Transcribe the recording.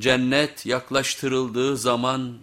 Cennet yaklaştırıldığı zaman